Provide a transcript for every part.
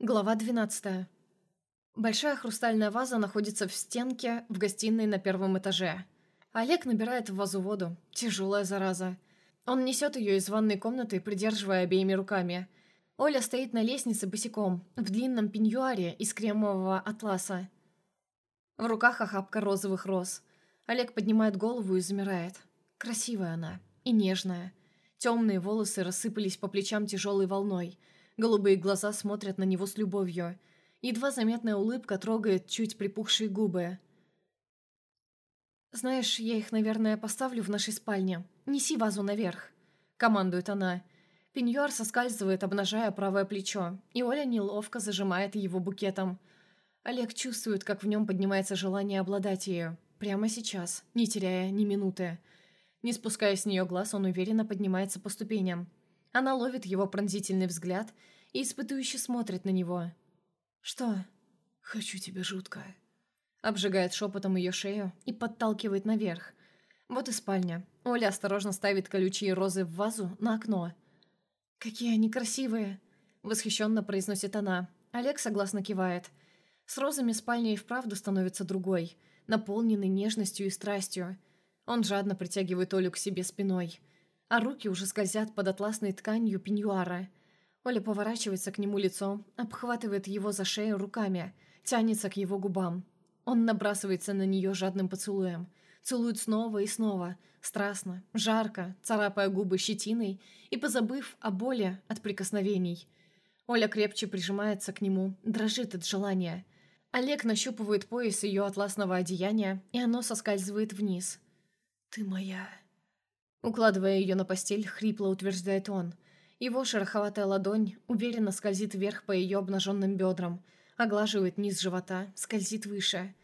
Глава 12. Большая хрустальная ваза находится в стенке в гостиной на первом этаже. Олег набирает в вазу воду. Тяжелая зараза. Он несет ее из ванной комнаты, придерживая обеими руками. Оля стоит на лестнице босиком, в длинном пеньюаре из кремового атласа. В руках охапка розовых роз. Олег поднимает голову и замирает. Красивая она. И нежная. Темные волосы рассыпались по плечам тяжелой волной – Голубые глаза смотрят на него с любовью. Едва заметная улыбка трогает чуть припухшие губы. «Знаешь, я их, наверное, поставлю в нашей спальне. Неси вазу наверх», — командует она. Пеньюар соскальзывает, обнажая правое плечо, и Оля неловко зажимает его букетом. Олег чувствует, как в нем поднимается желание обладать ею. Прямо сейчас, не теряя ни минуты. Не спуская с нее глаз, он уверенно поднимается по ступеням. Она ловит его пронзительный взгляд и испытующе смотрит на него. «Что?» «Хочу тебя жутко». Обжигает шепотом ее шею и подталкивает наверх. Вот и спальня. Оля осторожно ставит колючие розы в вазу на окно. «Какие они красивые!» Восхищенно произносит она. Олег согласно кивает. С розами спальня и вправду становится другой, наполненной нежностью и страстью. Он жадно притягивает Олю к себе спиной а руки уже скользят под атласной тканью пеньюара. Оля поворачивается к нему лицом, обхватывает его за шею руками, тянется к его губам. Он набрасывается на нее жадным поцелуем. Целует снова и снова, страстно, жарко, царапая губы щетиной и позабыв о боли от прикосновений. Оля крепче прижимается к нему, дрожит от желания. Олег нащупывает пояс ее атласного одеяния, и оно соскальзывает вниз. «Ты моя...» Укладывая ее на постель, хрипло утверждает он. Его шероховатая ладонь уверенно скользит вверх по ее обнаженным бедрам, оглаживает низ живота, скользит выше.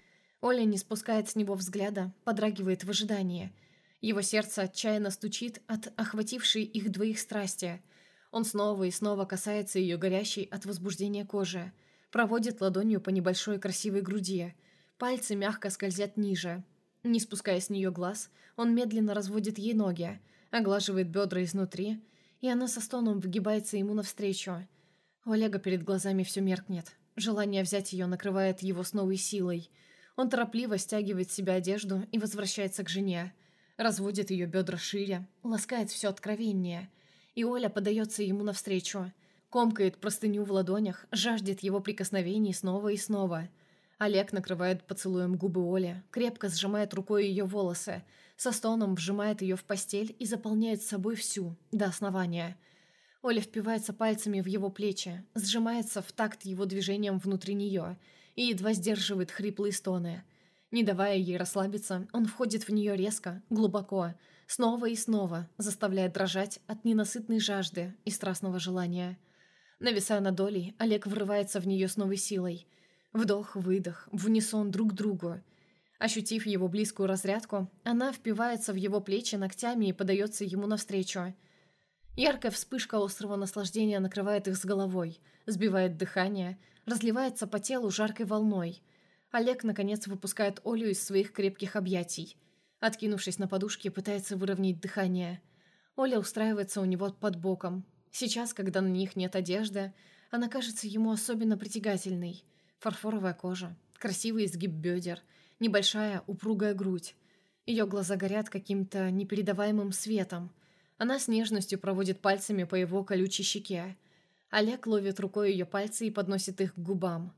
Оля не спускает с него взгляда, подрагивает в ожидании. Его сердце отчаянно стучит от охватившей их двоих страсти. Он снова и снова касается ее горящей от возбуждения кожи, проводит ладонью по небольшой красивой груди. Пальцы мягко скользят ниже, не спуская с нее глаз, он медленно разводит ей ноги, оглаживает бедра изнутри, и она со стоном выгибается ему навстречу. У Олега перед глазами все меркнет. Желание взять ее накрывает его с новой силой. Он торопливо стягивает с себя одежду и возвращается к жене. Разводит ее бедра шире, ласкает все откровеннее. И Оля подается ему навстречу. Комкает простыню в ладонях, жаждет его прикосновений снова и снова – Олег накрывает поцелуем губы Оли, крепко сжимает рукой ее волосы, со стоном вжимает ее в постель и заполняет собой всю, до основания. Оля впивается пальцами в его плечи, сжимается в такт его движением внутри нее и едва сдерживает хриплые стоны. Не давая ей расслабиться, он входит в нее резко, глубоко, снова и снова, заставляя дрожать от ненасытной жажды и страстного желания. Нависая над Олей, Олег врывается в нее с новой силой – Вдох-выдох, в унисон друг другу. Ощутив его близкую разрядку, она впивается в его плечи ногтями и подается ему навстречу. Яркая вспышка острого наслаждения накрывает их с головой, сбивает дыхание, разливается по телу жаркой волной. Олег, наконец, выпускает Олю из своих крепких объятий. Откинувшись на подушке, пытается выровнять дыхание. Оля устраивается у него под боком. Сейчас, когда на них нет одежды, она кажется ему особенно притягательной – Фарфоровая кожа, красивый изгиб бедер, небольшая упругая грудь. Ее глаза горят каким-то непередаваемым светом. Она с нежностью проводит пальцами по его колючей щеке. Олег ловит рукой ее пальцы и подносит их к губам.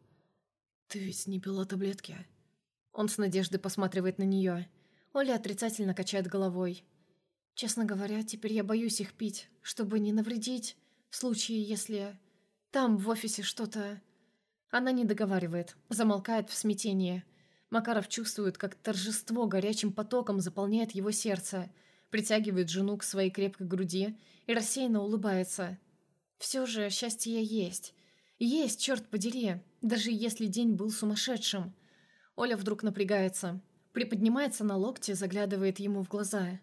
«Ты ведь не пила таблетки?» Он с надеждой посматривает на нее. Оля отрицательно качает головой. «Честно говоря, теперь я боюсь их пить, чтобы не навредить, в случае, если... Там, в офисе, что-то...» Она не договаривает, замолкает в смятении. Макаров чувствует, как торжество горячим потоком заполняет его сердце, притягивает жену к своей крепкой груди и рассеянно улыбается. Все же счастье есть. Есть, черт подери, даже если день был сумасшедшим. Оля вдруг напрягается, приподнимается на локте, заглядывает ему в глаза.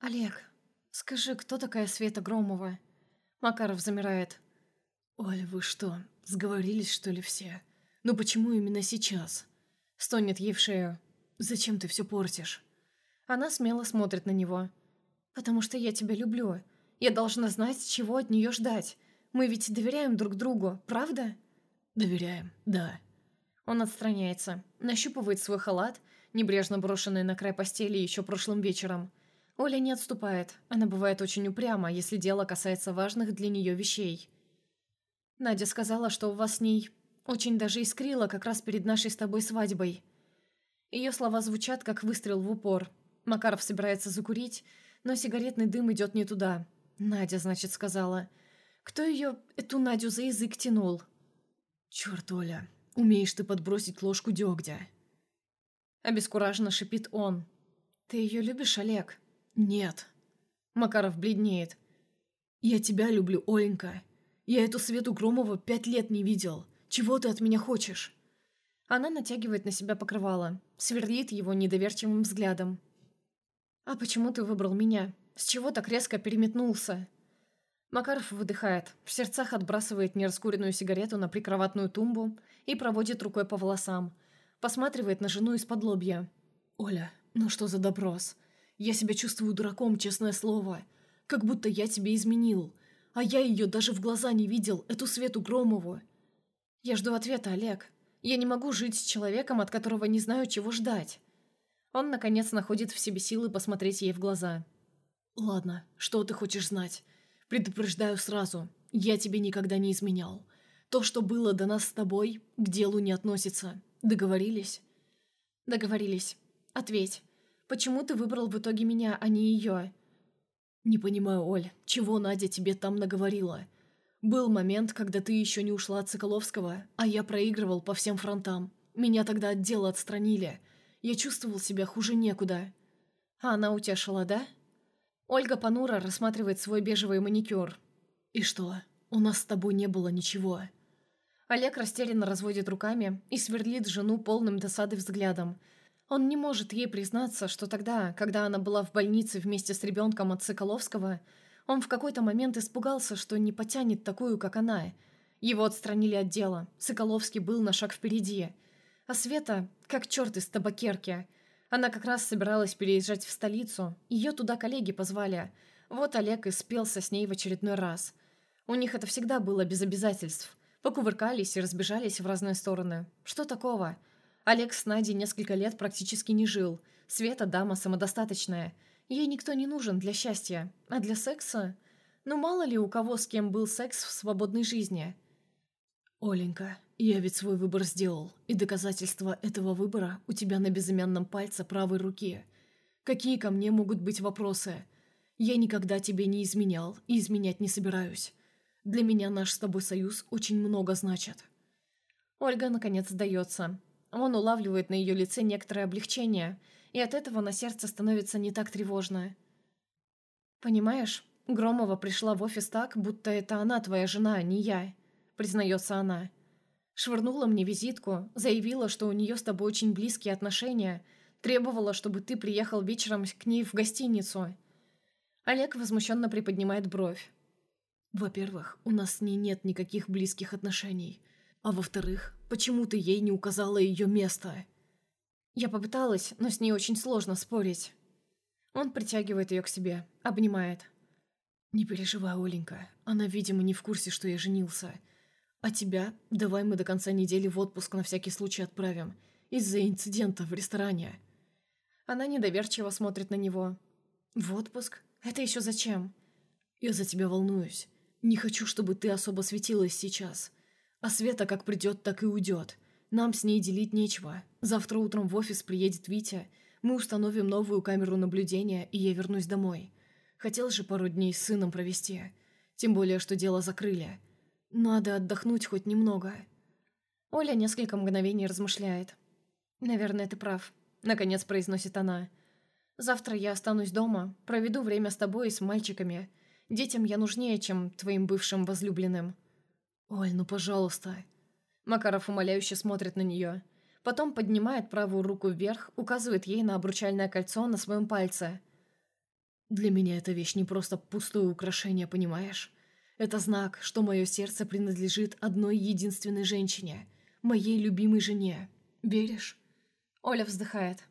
«Олег, скажи, кто такая Света Громова?» Макаров замирает. «Оль, вы что, Сговорились, что ли, все? Ну почему именно сейчас? Стонет ей в шею. Зачем ты все портишь? Она смело смотрит на него. Потому что я тебя люблю. Я должна знать, чего от нее ждать. Мы ведь доверяем друг другу, правда? «Доверяем, да». Он отстраняется, нащупывает свой халат, небрежно брошенный на край постели еще прошлым вечером. Оля не отступает, она бывает очень упряма, если дело касается важных для нее вещей. Надя сказала, что у вас с ней очень даже искрило как раз перед нашей с тобой свадьбой. Ее слова звучат, как выстрел в упор. Макаров собирается закурить, но сигаретный дым идет не туда. Надя, значит, сказала. Кто ее, эту Надю, за язык тянул? Черт, Оля, умеешь ты подбросить ложку дегтя. Обескураженно шипит он. Ты ее любишь, Олег? Нет. Макаров бледнеет. Я тебя люблю, Оленька. Я эту Свету Громову пять лет не видел. Чего ты от меня хочешь? Она натягивает на себя покрывало, сверлит его недоверчивым взглядом. «А почему ты выбрал меня? С чего так резко переметнулся?» Макаров выдыхает, в сердцах отбрасывает нераскуренную сигарету на прикроватную тумбу и проводит рукой по волосам. Посматривает на жену из-под лобья. «Оля, ну что за допрос? Я себя чувствую дураком, честное слово. Как будто я тебе изменил. А я ее даже в глаза не видел, эту Свету Громову». «Я жду ответа, Олег. Я не могу жить с человеком, от которого не знаю, чего ждать». Он, наконец, находит в себе силы посмотреть ей в глаза. «Ладно, что ты хочешь знать? Предупреждаю сразу, я тебе никогда не изменял. То, что было до нас с тобой, к делу не относится. Договорились?» «Договорились. Ответь. Почему ты выбрал в итоге меня, а не ее?» «Не понимаю, Оль, чего Надя тебе там наговорила? Был момент, когда ты еще не ушла от Соколовского, а я проигрывал по всем фронтам. Меня тогда от дела отстранили. Я чувствовал себя хуже некуда». «А она утешила, да?» Ольга Панура рассматривает свой бежевый маникюр. «И что? У нас с тобой не было ничего». Олег растерянно разводит руками и сверлит жену полным досады взглядом. Он не может ей признаться, что тогда, когда она была в больнице вместе с ребенком от Соколовского, он в какой-то момент испугался, что не потянет такую, как она. Его отстранили от дела. Соколовский был на шаг впереди. А Света, как черт из табакерки – она как раз собиралась переезжать в столицу. Ее туда коллеги позвали. Вот Олег и спелся с ней в очередной раз. У них это всегда было без обязательств. Покувыркались и разбежались в разные стороны. Что такого? Олег с Надей несколько лет практически не жил. Света дама самодостаточная. Ей никто не нужен для счастья. А для секса? Ну мало ли у кого с кем был секс в свободной жизни. «Оленька, я ведь свой выбор сделал, и доказательства этого выбора у тебя на безымянном пальце правой руки. Какие ко мне могут быть вопросы? Я никогда тебе не изменял и изменять не собираюсь. Для меня наш с тобой союз очень много значит». Ольга, наконец, сдается. Он улавливает на ее лице некоторое облегчение, и от этого на сердце становится не так тревожно. «Понимаешь, Громова пришла в офис так, будто это она твоя жена, а не я», — признается она. Швырнула мне визитку, заявила, что у нее с тобой очень близкие отношения, требовала, чтобы ты приехал вечером к ней в гостиницу. Олег возмущенно приподнимает бровь. Во-первых, у нас с ней нет никаких близких отношений. А во-вторых, почему ты ей не указала ее место? Я попыталась, но с ней очень сложно спорить. Он притягивает ее к себе, обнимает. «Не переживай, Оленька. Она, видимо, не в курсе, что я женился. А тебя давай мы до конца недели в отпуск на всякий случай отправим. Из-за инцидента в ресторане». Она недоверчиво смотрит на него. «В отпуск? Это еще зачем?» «Я за тебя волнуюсь. Не хочу, чтобы ты особо светилась сейчас. А Света как придет, так и уйдет. Нам с ней делить нечего. Завтра утром в офис приедет Витя. Мы установим новую камеру наблюдения, и я вернусь домой. Хотел же пару дней с сыном провести. Тем более, что дело закрыли. Надо отдохнуть хоть немного. Оля несколько мгновений размышляет. «Наверное, ты прав», — наконец произносит она. «Завтра я останусь дома, проведу время с тобой и с мальчиками. Детям я нужнее, чем твоим бывшим возлюбленным». «Оль, ну пожалуйста». Макаров умоляюще смотрит на нее. Потом поднимает правую руку вверх, указывает ей на обручальное кольцо на своем пальце. «Для меня эта вещь не просто пустое украшение, понимаешь? Это знак, что мое сердце принадлежит одной единственной женщине, моей любимой жене. Веришь?» Оля вздыхает.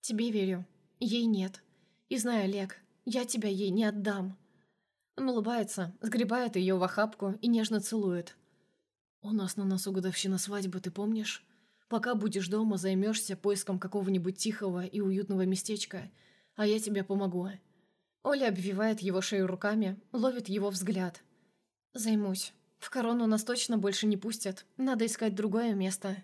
«Тебе верю. Ей нет. И знаю, Олег, я тебя ей не отдам». Он улыбается, сгребает ее в охапку и нежно целует. У нас на носу годовщина свадьбы, ты помнишь? Пока будешь дома, займешься поиском какого-нибудь тихого и уютного местечка, а я тебе помогу». Оля обвивает его шею руками, ловит его взгляд. «Займусь. В корону нас точно больше не пустят. Надо искать другое место».